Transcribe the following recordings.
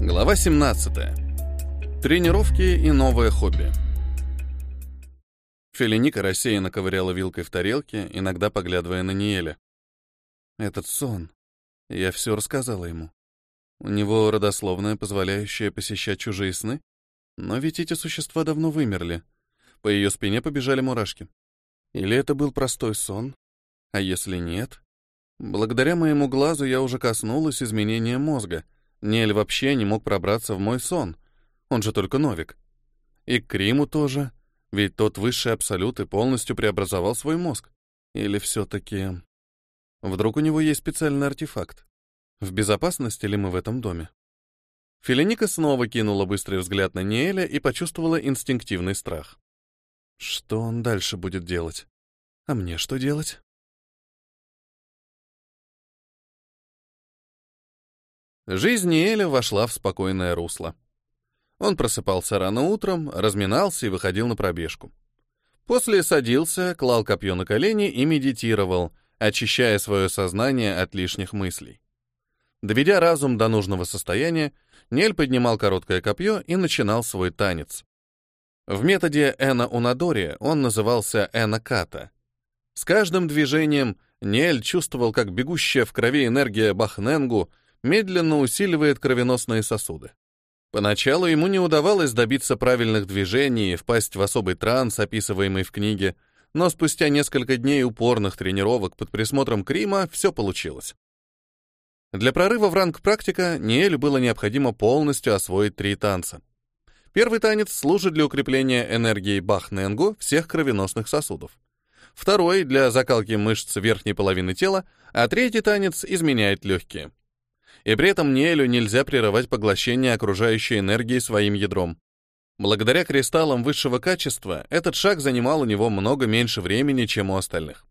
Глава 17. Тренировки и новое хобби. Фелиника рассеянно ковыряла вилкой в тарелке, иногда поглядывая на Ниэля. Этот сон. Я все рассказала ему. У него родословная, позволяющая посещать чужие сны. Но ведь эти существа давно вымерли. По ее спине побежали мурашки. Или это был простой сон? А если нет? Благодаря моему глазу я уже коснулась изменения мозга. Нель вообще не мог пробраться в мой сон. Он же только Новик. И к Криму тоже. Ведь тот высший абсолют и полностью преобразовал свой мозг. Или все-таки... Вдруг у него есть специальный артефакт? В безопасности ли мы в этом доме? Филиника снова кинула быстрый взгляд на Неэля и почувствовала инстинктивный страх. Что он дальше будет делать? А мне что делать? Жизнь Ниэля вошла в спокойное русло. Он просыпался рано утром, разминался и выходил на пробежку. После садился, клал копье на колени и медитировал, очищая свое сознание от лишних мыслей. Доведя разум до нужного состояния, Нель поднимал короткое копье и начинал свой танец. В методе Эна Унадори он назывался Эна Ката. С каждым движением Нель чувствовал, как бегущая в крови энергия Бахненгу медленно усиливает кровеносные сосуды. Поначалу ему не удавалось добиться правильных движений и впасть в особый транс, описываемый в книге, но спустя несколько дней упорных тренировок под присмотром Крима все получилось. Для прорыва в ранг практика Ниэлю было необходимо полностью освоить три танца. Первый танец служит для укрепления энергии Бахненгу всех кровеносных сосудов. Второй — для закалки мышц верхней половины тела, а третий танец изменяет легкие и при этом Ниэлю нельзя прерывать поглощение окружающей энергии своим ядром. Благодаря кристаллам высшего качества этот шаг занимал у него много меньше времени, чем у остальных.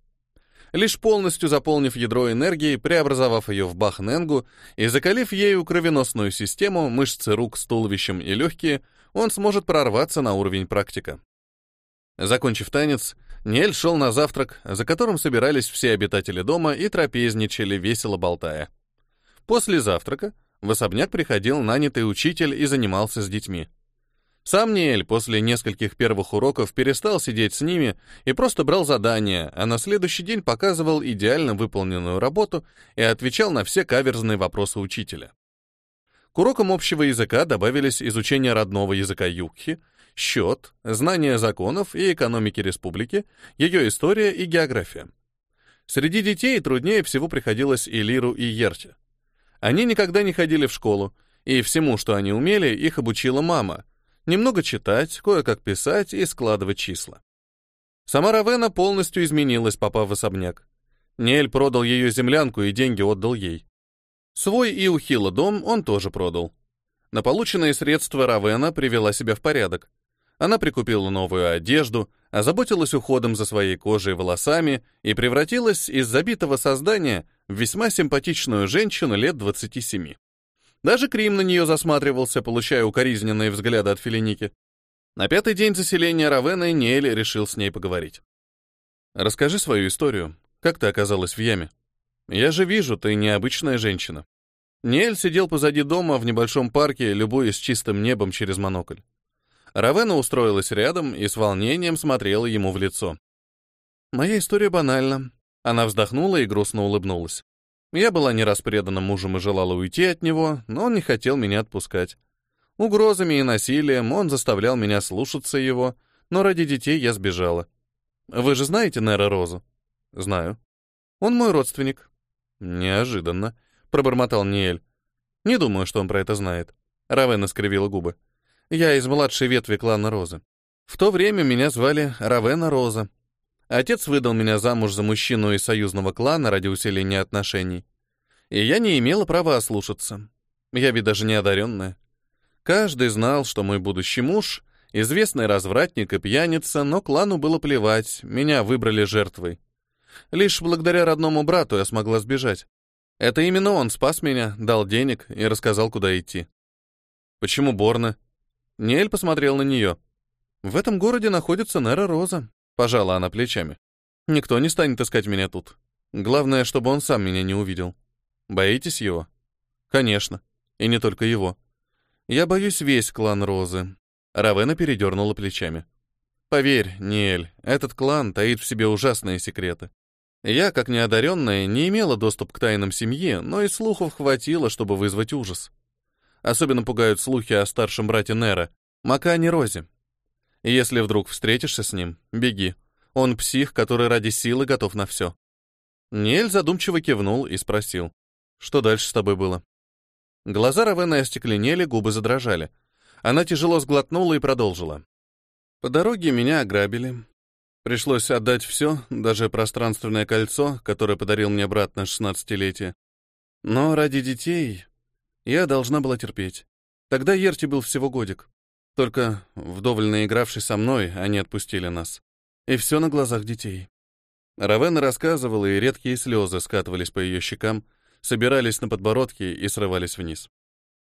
Лишь полностью заполнив ядро энергией, преобразовав ее в бахненгу и закалив ею кровеносную систему, мышцы рук с туловищем и легкие, он сможет прорваться на уровень практика. Закончив танец, Нель шел на завтрак, за которым собирались все обитатели дома и трапезничали, весело болтая. После завтрака в особняк приходил нанятый учитель и занимался с детьми. Сам Ниэль после нескольких первых уроков перестал сидеть с ними и просто брал задания, а на следующий день показывал идеально выполненную работу и отвечал на все каверзные вопросы учителя. К урокам общего языка добавились изучение родного языка юкхи, счет, знание законов и экономики республики, ее история и география. Среди детей труднее всего приходилось Элиру и Ерте. Они никогда не ходили в школу, и всему, что они умели, их обучила мама. Немного читать, кое-как писать и складывать числа. Сама Равена полностью изменилась, попав в особняк. Нель продал ее землянку и деньги отдал ей. Свой и ухила дом он тоже продал. На полученные средства Равена привела себя в порядок. Она прикупила новую одежду, озаботилась уходом за своей кожей и волосами и превратилась из забитого создания весьма симпатичную женщину лет 27. Даже Крим на нее засматривался, получая укоризненные взгляды от Филиники. На пятый день заселения Равена Ниэль решил с ней поговорить. «Расскажи свою историю. Как ты оказалась в яме? Я же вижу, ты необычная женщина». Ниэль сидел позади дома в небольшом парке, любуясь чистым небом через монокль. Равена устроилась рядом и с волнением смотрела ему в лицо. «Моя история банальна. Она вздохнула и грустно улыбнулась. Я была не раз предана мужем и желала уйти от него, но он не хотел меня отпускать. Угрозами и насилием он заставлял меня слушаться его, но ради детей я сбежала. Вы же знаете Нера Розу? Знаю. Он мой родственник. Неожиданно, пробормотал Ниэль. Не думаю, что он про это знает. Равена скривила губы. Я из младшей ветви клана Розы. В то время меня звали Равена Роза. Отец выдал меня замуж за мужчину из союзного клана ради усиления отношений. И я не имела права ослушаться. Я ведь даже не одаренная. Каждый знал, что мой будущий муж — известный развратник и пьяница, но клану было плевать, меня выбрали жертвой. Лишь благодаря родному брату я смогла сбежать. Это именно он спас меня, дал денег и рассказал, куда идти. Почему Борна? Нель посмотрел на нее. В этом городе находится Нера Роза. Пожала она плечами. Никто не станет искать меня тут. Главное, чтобы он сам меня не увидел. Боитесь его? Конечно. И не только его. Я боюсь весь клан Розы. Равена передернула плечами. Поверь, Ниэль, этот клан таит в себе ужасные секреты. Я, как неодаренная, не имела доступ к тайнам семьи, но и слухов хватило, чтобы вызвать ужас. Особенно пугают слухи о старшем брате Нера, Макане Розе. Если вдруг встретишься с ним, беги. Он псих, который ради силы готов на все. Ниэль задумчиво кивнул и спросил, что дальше с тобой было? Глаза Равены остекленели, губы задрожали. Она тяжело сглотнула и продолжила. По дороге меня ограбили. Пришлось отдать все, даже пространственное кольцо, которое подарил мне брат на шестнадцатилетие. Но ради детей я должна была терпеть. Тогда Ерти был всего годик. Только вдоволь наигравшись со мной, они отпустили нас. И все на глазах детей. Равена рассказывала, и редкие слезы скатывались по ее щекам, собирались на подбородке и срывались вниз.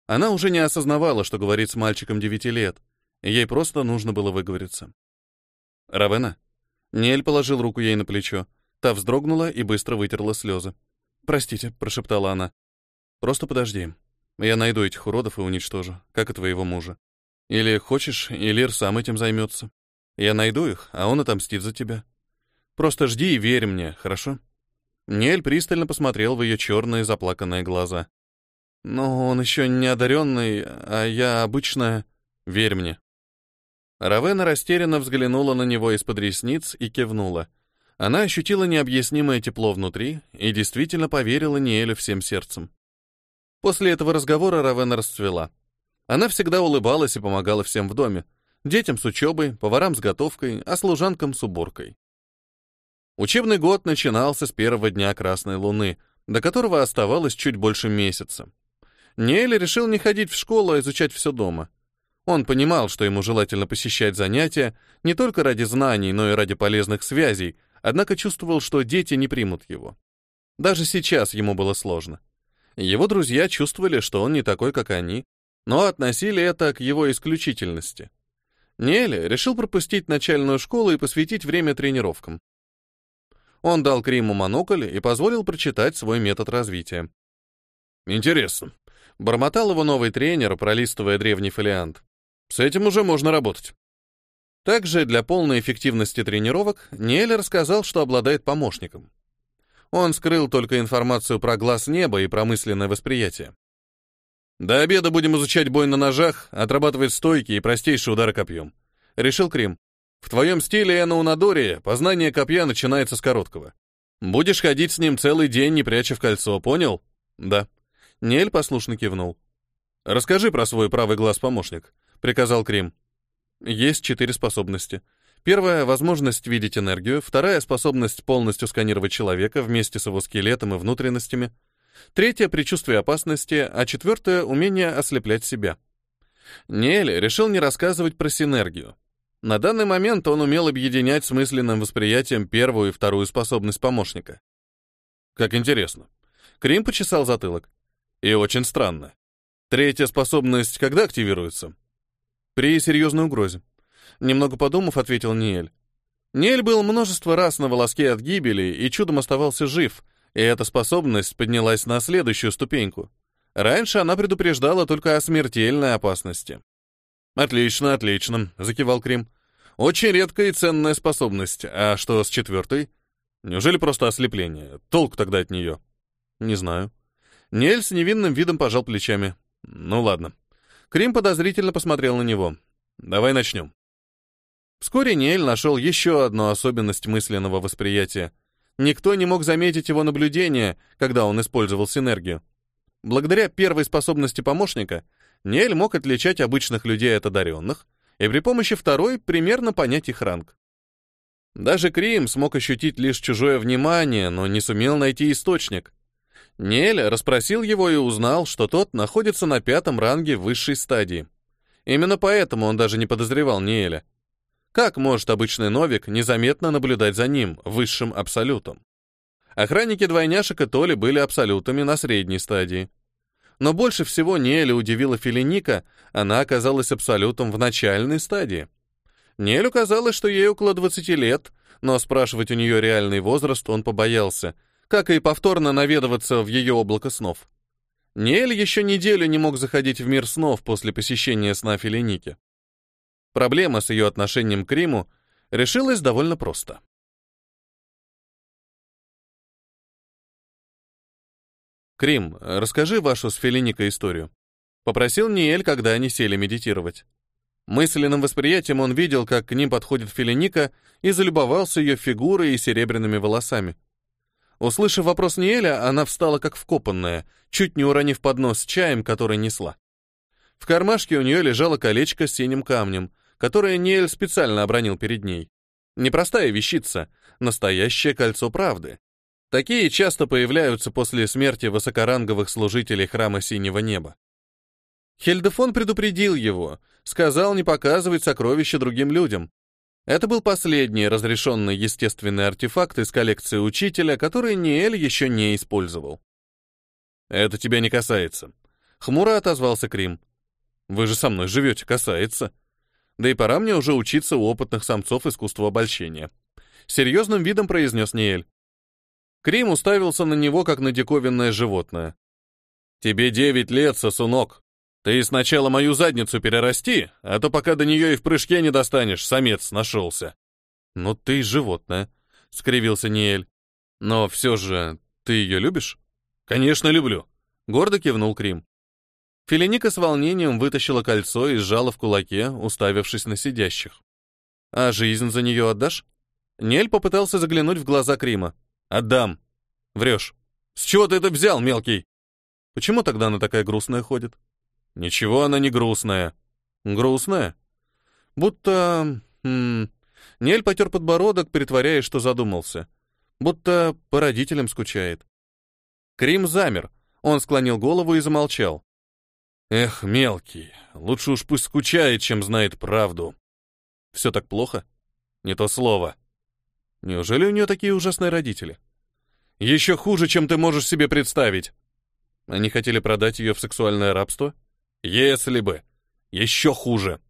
Она уже не осознавала, что говорит с мальчиком девяти лет, Ей просто нужно было выговориться. «Равена?» Нель положил руку ей на плечо. Та вздрогнула и быстро вытерла слезы. «Простите», — прошептала она. «Просто подожди. Я найду этих уродов и уничтожу, как и твоего мужа. Или хочешь, Илир сам этим займется. Я найду их, а он отомстит за тебя. Просто жди и верь мне, хорошо?» Нель пристально посмотрел в ее черные заплаканные глаза. «Но он еще не одаренный, а я обычная. Верь мне». Равена растерянно взглянула на него из-под ресниц и кивнула. Она ощутила необъяснимое тепло внутри и действительно поверила Ниэлю всем сердцем. После этого разговора Равена расцвела. Она всегда улыбалась и помогала всем в доме. Детям с учебой, поварам с готовкой, а служанкам с уборкой. Учебный год начинался с первого дня Красной Луны, до которого оставалось чуть больше месяца. Ниэль решил не ходить в школу, а изучать все дома. Он понимал, что ему желательно посещать занятия не только ради знаний, но и ради полезных связей, однако чувствовал, что дети не примут его. Даже сейчас ему было сложно. Его друзья чувствовали, что он не такой, как они, но относили это к его исключительности. Нелли решил пропустить начальную школу и посвятить время тренировкам. Он дал Криму монокль и позволил прочитать свой метод развития. «Интересно», — бормотал его новый тренер, пролистывая древний фолиант. С этим уже можно работать. Также для полной эффективности тренировок Ниэль рассказал, что обладает помощником. Он скрыл только информацию про глаз неба и промысленное восприятие. До обеда будем изучать бой на ножах, отрабатывать стойки и простейшие удары копьем. Решил Крим. В твоем стиле Энаунадоре познание копья начинается с короткого. Будешь ходить с ним целый день, не пряча в кольцо, понял? Да. Нель послушно кивнул. Расскажи про свой правый глаз, помощник. — приказал Крим. Есть четыре способности. Первая — возможность видеть энергию, вторая — способность полностью сканировать человека вместе с его скелетом и внутренностями, третья — предчувствие опасности, а четвертая — умение ослеплять себя. Нель решил не рассказывать про синергию. На данный момент он умел объединять с мысленным восприятием первую и вторую способность помощника. Как интересно. Крим почесал затылок. И очень странно. Третья способность когда активируется? При серьезной угрозе. Немного подумав, ответил Ниэль. Ниэль был множество раз на волоске от гибели и чудом оставался жив, и эта способность поднялась на следующую ступеньку. Раньше она предупреждала только о смертельной опасности. «Отлично, отлично», — закивал Крим. «Очень редкая и ценная способность. А что с четвертой? Неужели просто ослепление? Толк тогда от нее?» «Не знаю». Нель с невинным видом пожал плечами. «Ну ладно. Крим подозрительно посмотрел на него. «Давай начнем». Вскоре Ниэль нашел еще одну особенность мысленного восприятия. Никто не мог заметить его наблюдение, когда он использовал синергию. Благодаря первой способности помощника, Ниэль мог отличать обычных людей от одаренных, и при помощи второй примерно понять их ранг. Даже Крим смог ощутить лишь чужое внимание, но не сумел найти источник. Нель расспросил его и узнал, что тот находится на пятом ранге высшей стадии. Именно поэтому он даже не подозревал Неэля. Как может обычный новик незаметно наблюдать за ним, высшим абсолютом? Охранники двойняшек и Толи были абсолютами на средней стадии. Но больше всего Неэля удивила Филиника, она оказалась абсолютом в начальной стадии. Нелю казалось, что ей около 20 лет, но спрашивать у нее реальный возраст он побоялся — как и повторно наведываться в ее облако снов. Ниэль еще неделю не мог заходить в мир снов после посещения сна Филиники. Проблема с ее отношением к Риму решилась довольно просто. Крим, расскажи вашу с Филиникой историю. Попросил Ниэль, когда они сели медитировать. Мысленным восприятием он видел, как к ним подходит Филиника и залюбовался ее фигурой и серебряными волосами. Услышав вопрос Ниэля, она встала как вкопанная, чуть не уронив поднос с чаем, который несла. В кармашке у нее лежало колечко с синим камнем, которое Ниэль специально обронил перед ней. Непростая вещица, настоящее кольцо правды. Такие часто появляются после смерти высокоранговых служителей храма Синего Неба. Хельдефон предупредил его, сказал не показывать сокровища другим людям. Это был последний разрешенный естественный артефакт из коллекции учителя, который Ниэль еще не использовал. «Это тебя не касается», — хмуро отозвался Крим. «Вы же со мной живете, касается. Да и пора мне уже учиться у опытных самцов искусства обольщения». Серьезным видом произнес Ниэль. Крим уставился на него, как на диковинное животное. «Тебе девять лет, сосунок. Ты сначала мою задницу перерасти, а то пока до нее и в прыжке не достанешь, самец нашелся. Ну ты животное, скривился Ниэль. Но все же, ты ее любишь? Конечно, люблю. Гордо кивнул Крим. Филиника с волнением вытащила кольцо и сжала в кулаке, уставившись на сидящих. «А жизнь за нее отдашь?» Нель попытался заглянуть в глаза Крима. «Отдам». «Врешь». «С чего ты это взял, мелкий?» «Почему тогда она такая грустная ходит?» Ничего она не грустная. Грустная? Будто... М Нель потер подбородок, притворяясь, что задумался. Будто по родителям скучает. Крим замер. Он склонил голову и замолчал. Эх, мелкий, лучше уж пусть скучает, чем знает правду. Все так плохо? Не то слово. Неужели у нее такие ужасные родители? Еще хуже, чем ты можешь себе представить. Они хотели продать ее в сексуальное рабство? Если бы. Еще хуже.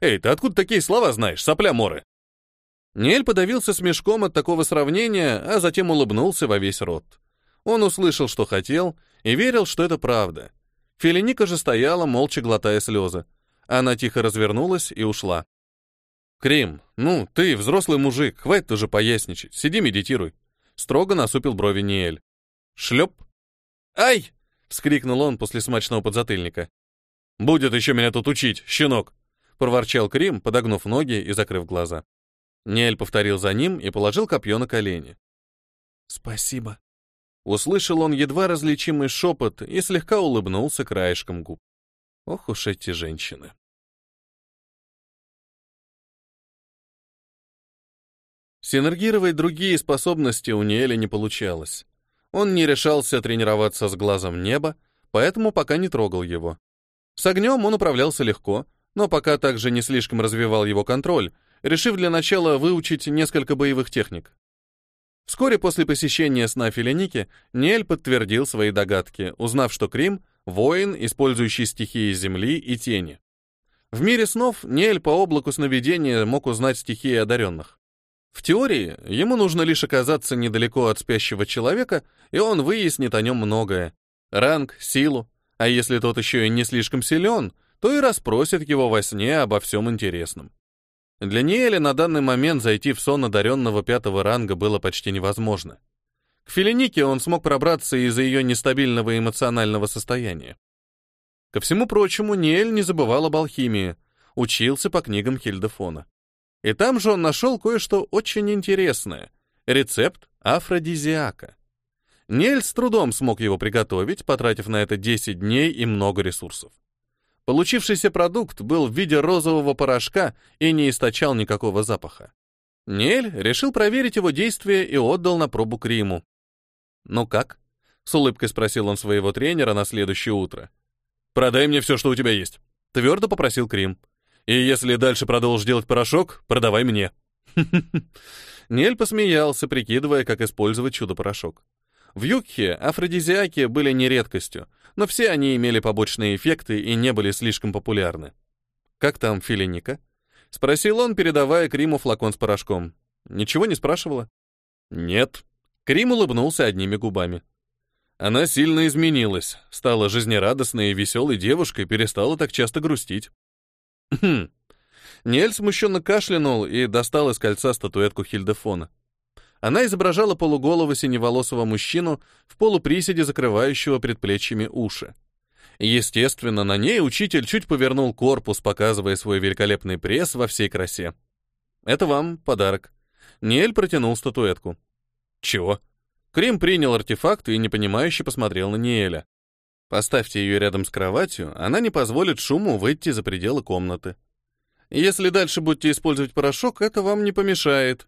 Эй, ты откуда такие слова знаешь, сопля-моры? Нель подавился смешком от такого сравнения, а затем улыбнулся во весь рот. Он услышал, что хотел, и верил, что это правда. Филиника же стояла, молча глотая слезы. Она тихо развернулась и ушла. «Крим, ну, ты взрослый мужик, хватит уже поясничать, сиди медитируй». Строго насупил брови Ниэль. «Шлеп!» «Ай!» — вскрикнул он после смачного подзатыльника. Будет еще меня тут учить, щенок!» — проворчал Крим, подогнув ноги и закрыв глаза. Нель повторил за ним и положил копье на колени. «Спасибо». Услышал он едва различимый шепот и слегка улыбнулся краешком губ. Ох уж эти женщины. Синергировать другие способности у Ниэля не получалось. Он не решался тренироваться с глазом неба, поэтому пока не трогал его. С огнем он управлялся легко, но пока также не слишком развивал его контроль, решив для начала выучить несколько боевых техник. Вскоре после посещения сна Филиники Нель подтвердил свои догадки, узнав, что Крим — воин, использующий стихии земли и тени. В мире снов Нель по облаку сновидения мог узнать стихии одаренных. В теории ему нужно лишь оказаться недалеко от спящего человека, и он выяснит о нем многое. Ранг, силу, а если тот еще и не слишком силен, то и расспросит его во сне обо всем интересном. Для Ниэля на данный момент зайти в сон одаренного пятого ранга было почти невозможно. К Филинике он смог пробраться из-за ее нестабильного эмоционального состояния. Ко всему прочему, Ниэль не забывал об алхимии, учился по книгам Хильдефона. И там же он нашел кое-что очень интересное — рецепт афродизиака. Нель с трудом смог его приготовить, потратив на это 10 дней и много ресурсов. Получившийся продукт был в виде розового порошка и не источал никакого запаха. Нель решил проверить его действие и отдал на пробу Криму. «Ну как?» — с улыбкой спросил он своего тренера на следующее утро. «Продай мне все, что у тебя есть», — твердо попросил Крим. «И если дальше продолжишь делать порошок, продавай мне». Нель посмеялся, прикидывая, как использовать чудо-порошок. В Юкхе афродизиаки были не редкостью, но все они имели побочные эффекты и не были слишком популярны. «Как там Филиника?» — спросил он, передавая Криму флакон с порошком. «Ничего не спрашивала?» «Нет». Крим улыбнулся одними губами. Она сильно изменилась, стала жизнерадостной и веселой девушкой, перестала так часто грустить. Хм. Ниэль смущенно кашлянул и достал из кольца статуэтку Хильдефона. Она изображала полуголого синеволосого мужчину в полуприседе, закрывающего предплечьями уши. Естественно, на ней учитель чуть повернул корпус, показывая свой великолепный пресс во всей красе. «Это вам подарок». Ниэль протянул статуэтку. «Чего?» Крим принял артефакт и непонимающе посмотрел на Ниэля. «Поставьте ее рядом с кроватью, она не позволит шуму выйти за пределы комнаты. Если дальше будете использовать порошок, это вам не помешает».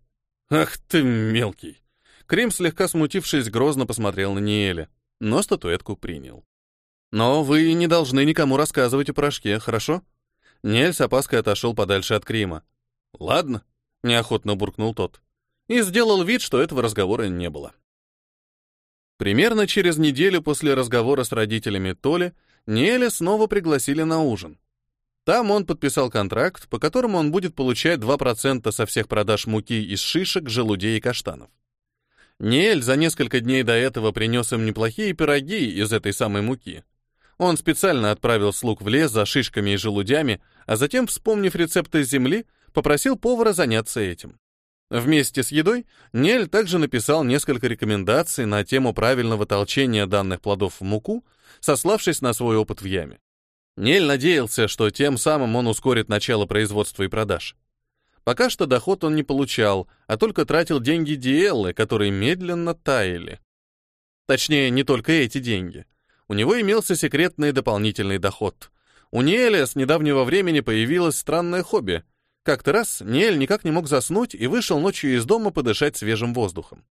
«Ах ты мелкий!» Крим, слегка смутившись, грозно посмотрел на Ниэля, но статуэтку принял. «Но вы не должны никому рассказывать о порошке, хорошо?» Ниэль с опаской отошел подальше от Крима. «Ладно», — неохотно буркнул тот. И сделал вид, что этого разговора не было. Примерно через неделю после разговора с родителями Толи Ниэля снова пригласили на ужин. Там он подписал контракт, по которому он будет получать 2% со всех продаж муки из шишек, желудей и каштанов. Ниэль за несколько дней до этого принес им неплохие пироги из этой самой муки. Он специально отправил слуг в лес за шишками и желудями, а затем, вспомнив рецепты земли, попросил повара заняться этим. Вместе с едой Нель также написал несколько рекомендаций на тему правильного толчения данных плодов в муку, сославшись на свой опыт в яме. Нель надеялся, что тем самым он ускорит начало производства и продаж. Пока что доход он не получал, а только тратил деньги Диэллы, которые медленно таяли. Точнее, не только эти деньги. У него имелся секретный дополнительный доход. У Ниэля с недавнего времени появилось странное хобби. Как-то раз Ниэль никак не мог заснуть и вышел ночью из дома подышать свежим воздухом.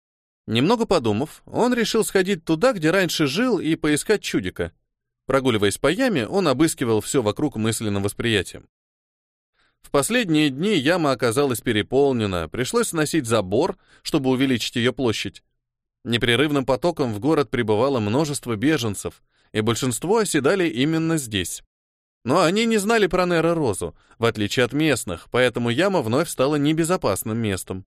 Немного подумав, он решил сходить туда, где раньше жил, и поискать чудика — Прогуливаясь по яме, он обыскивал все вокруг мысленным восприятием. В последние дни яма оказалась переполнена, пришлось сносить забор, чтобы увеличить ее площадь. Непрерывным потоком в город прибывало множество беженцев, и большинство оседали именно здесь. Но они не знали про Нера Розу, в отличие от местных, поэтому яма вновь стала небезопасным местом.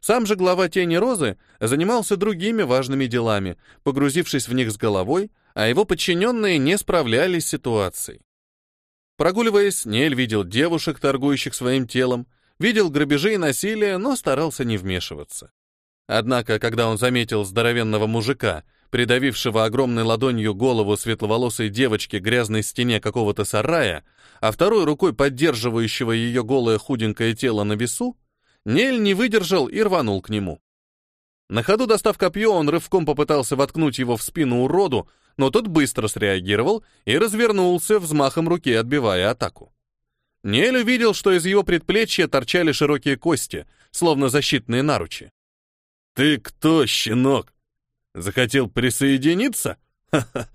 Сам же глава Тени Розы занимался другими важными делами, погрузившись в них с головой, а его подчиненные не справлялись с ситуацией. Прогуливаясь, Нель видел девушек, торгующих своим телом, видел грабежи и насилие, но старался не вмешиваться. Однако, когда он заметил здоровенного мужика, придавившего огромной ладонью голову светловолосой девочки грязной стене какого-то сарая, а второй рукой поддерживающего ее голое худенькое тело на весу, Нель не выдержал и рванул к нему. На ходу достав копье, он рывком попытался воткнуть его в спину уроду, но тот быстро среагировал и развернулся, взмахом руки отбивая атаку. Нель увидел, что из его предплечья торчали широкие кости, словно защитные наручи. «Ты кто, щенок? Захотел присоединиться? Ха-ха!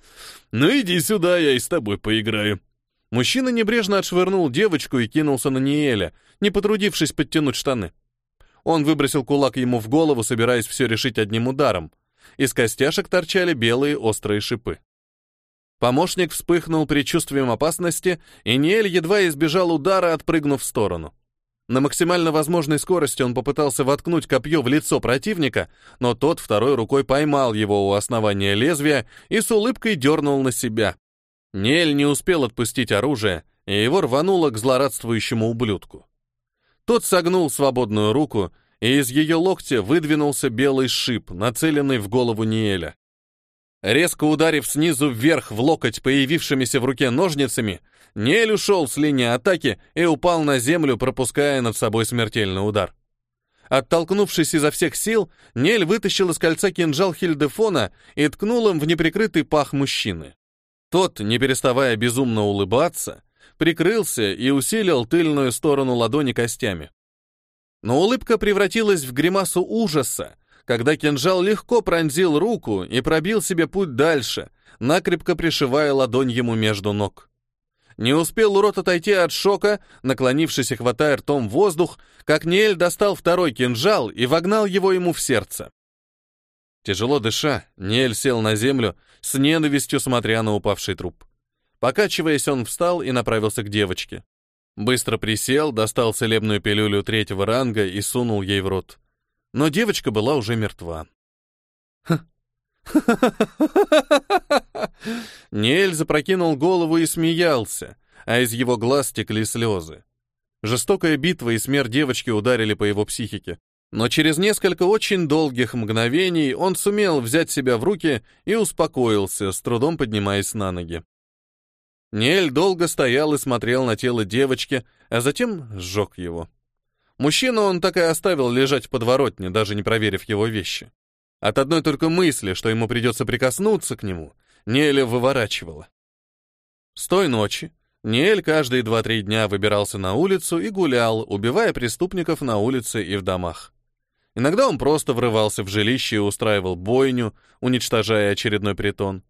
Ну иди сюда, я и с тобой поиграю». Мужчина небрежно отшвырнул девочку и кинулся на Ниэля, не потрудившись подтянуть штаны. Он выбросил кулак ему в голову, собираясь все решить одним ударом. Из костяшек торчали белые острые шипы. Помощник вспыхнул предчувствием опасности, и Ниэль едва избежал удара, отпрыгнув в сторону. На максимально возможной скорости он попытался воткнуть копье в лицо противника, но тот второй рукой поймал его у основания лезвия и с улыбкой дернул на себя. Ниэль не успел отпустить оружие, и его рвануло к злорадствующему ублюдку. Тот согнул свободную руку, и из ее локтя выдвинулся белый шип, нацеленный в голову Ниэля. Резко ударив снизу вверх в локоть появившимися в руке ножницами, Ниэль ушел с линии атаки и упал на землю, пропуская над собой смертельный удар. Оттолкнувшись изо всех сил, Нель вытащил из кольца кинжал Хильдефона и ткнул им в неприкрытый пах мужчины. Тот, не переставая безумно улыбаться, прикрылся и усилил тыльную сторону ладони костями. Но улыбка превратилась в гримасу ужаса, когда кинжал легко пронзил руку и пробил себе путь дальше, накрепко пришивая ладонь ему между ног. Не успел урод отойти от шока, наклонившись и хватая ртом воздух, как Ниэль достал второй кинжал и вогнал его ему в сердце. Тяжело дыша, Ниэль сел на землю, с ненавистью смотря на упавший труп. Покачиваясь, он встал и направился к девочке. Быстро присел, достал целебную пилюлю третьего ранга и сунул ей в рот. Но девочка была уже мертва. Ниэль запрокинул голову и смеялся, а из его глаз текли слезы. Жестокая битва и смерть девочки ударили по его психике. Но через несколько очень долгих мгновений он сумел взять себя в руки и успокоился, с трудом поднимаясь на ноги. Ниэль долго стоял и смотрел на тело девочки, а затем сжег его. Мужчину он так и оставил лежать в подворотне, даже не проверив его вещи. От одной только мысли, что ему придется прикоснуться к нему, Ниэля выворачивала. С той ночи Ниэль каждые два-три дня выбирался на улицу и гулял, убивая преступников на улице и в домах. Иногда он просто врывался в жилище и устраивал бойню, уничтожая очередной притон.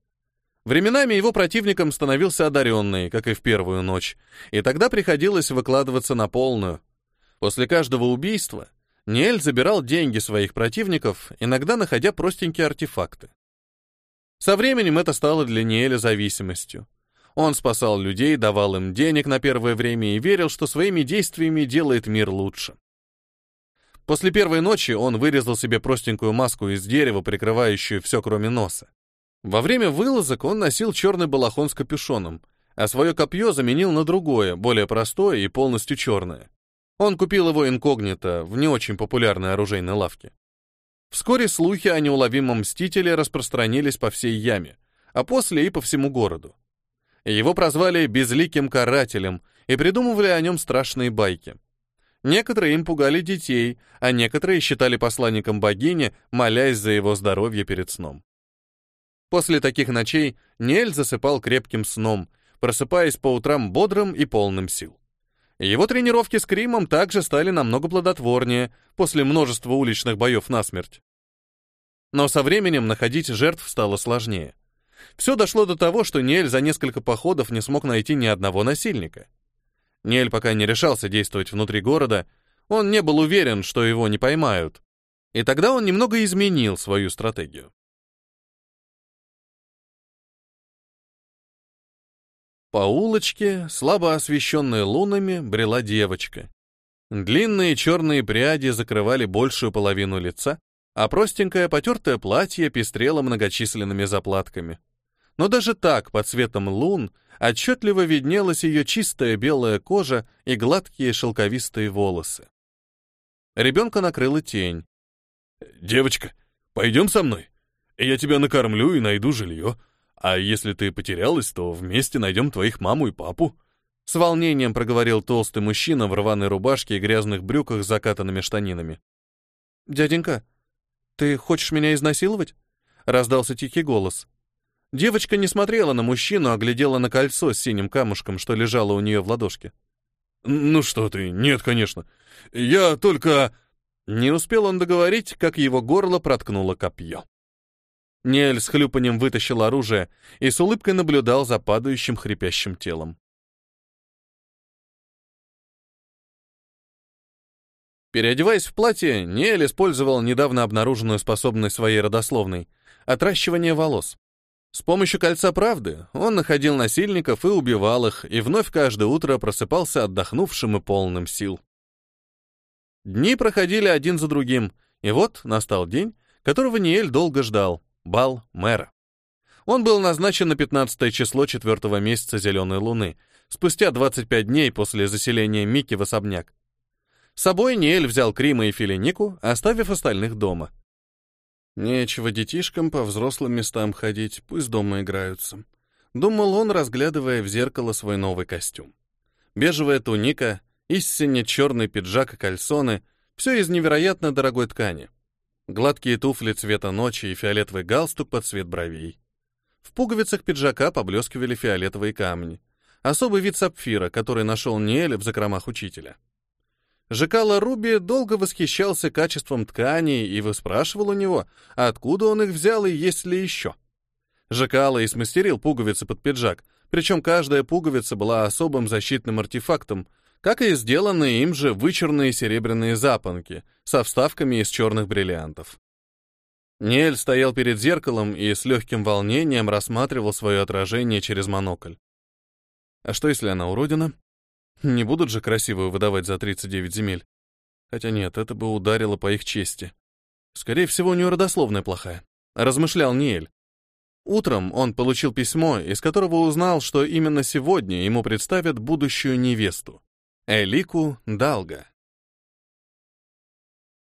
Временами его противником становился одаренный, как и в первую ночь, и тогда приходилось выкладываться на полную. После каждого убийства Ниэль забирал деньги своих противников, иногда находя простенькие артефакты. Со временем это стало для Ниэля зависимостью. Он спасал людей, давал им денег на первое время и верил, что своими действиями делает мир лучше. После первой ночи он вырезал себе простенькую маску из дерева, прикрывающую все, кроме носа. Во время вылазок он носил черный балахон с капюшоном, а свое копье заменил на другое, более простое и полностью черное. Он купил его инкогнито в не очень популярной оружейной лавке. Вскоре слухи о неуловимом мстителе распространились по всей яме, а после и по всему городу. Его прозвали «безликим карателем» и придумывали о нем страшные байки. Некоторые им пугали детей, а некоторые считали посланником богини, молясь за его здоровье перед сном. После таких ночей Нель засыпал крепким сном, просыпаясь по утрам бодрым и полным сил. Его тренировки с Кримом также стали намного плодотворнее после множества уличных боев насмерть. Но со временем находить жертв стало сложнее. Все дошло до того, что Нель за несколько походов не смог найти ни одного насильника. Нель пока не решался действовать внутри города, он не был уверен, что его не поймают. И тогда он немного изменил свою стратегию. По улочке, слабо освещенной лунами, брела девочка. Длинные черные пряди закрывали большую половину лица, а простенькое потертое платье пестрело многочисленными заплатками. Но даже так, под светом лун, отчетливо виднелась ее чистая белая кожа и гладкие шелковистые волосы. Ребенка накрыла тень. «Девочка, пойдем со мной. Я тебя накормлю и найду жилье. А если ты потерялась, то вместе найдем твоих маму и папу». С волнением проговорил толстый мужчина в рваной рубашке и грязных брюках с закатанными штанинами. «Дяденька, ты хочешь меня изнасиловать?» — раздался тихий голос. Девочка не смотрела на мужчину, а глядела на кольцо с синим камушком, что лежало у нее в ладошке. «Ну что ты, нет, конечно. Я только...» Не успел он договорить, как его горло проткнуло копье. Нель с хлюпанием вытащил оружие и с улыбкой наблюдал за падающим хрипящим телом. Переодеваясь в платье, Нель использовал недавно обнаруженную способность своей родословной — отращивание волос. С помощью кольца правды он находил насильников и убивал их, и вновь каждое утро просыпался отдохнувшим и полным сил. Дни проходили один за другим, и вот настал день, которого Ниэль долго ждал — бал мэра. Он был назначен на 15 число четвертого месяца Зеленой Луны, спустя 25 дней после заселения Мики в особняк. С собой Ниэль взял Крима и Филинику, оставив остальных дома — Нечего детишкам по взрослым местам ходить, пусть дома играются. Думал он, разглядывая в зеркало свой новый костюм. Бежевая туника, истинно черный пиджак и кальсоны — все из невероятно дорогой ткани. Гладкие туфли цвета ночи и фиолетовый галстук под цвет бровей. В пуговицах пиджака поблескивали фиолетовые камни. Особый вид сапфира, который нашел Ниэль в закромах учителя. Жекала Руби долго восхищался качеством ткани и выспрашивал у него, откуда он их взял и есть ли еще. Жекала и смастерил пуговицы под пиджак, причем каждая пуговица была особым защитным артефактом, как и сделанные им же вычурные серебряные запонки со вставками из черных бриллиантов. Нель стоял перед зеркалом и с легким волнением рассматривал свое отражение через монокль. А что, если она уродина? Не будут же красивую выдавать за 39 земель. Хотя нет, это бы ударило по их чести. Скорее всего, у нее родословная плохая. размышлял Ниэль. Утром он получил письмо, из которого узнал, что именно сегодня ему представят будущую невесту, Элику Далга.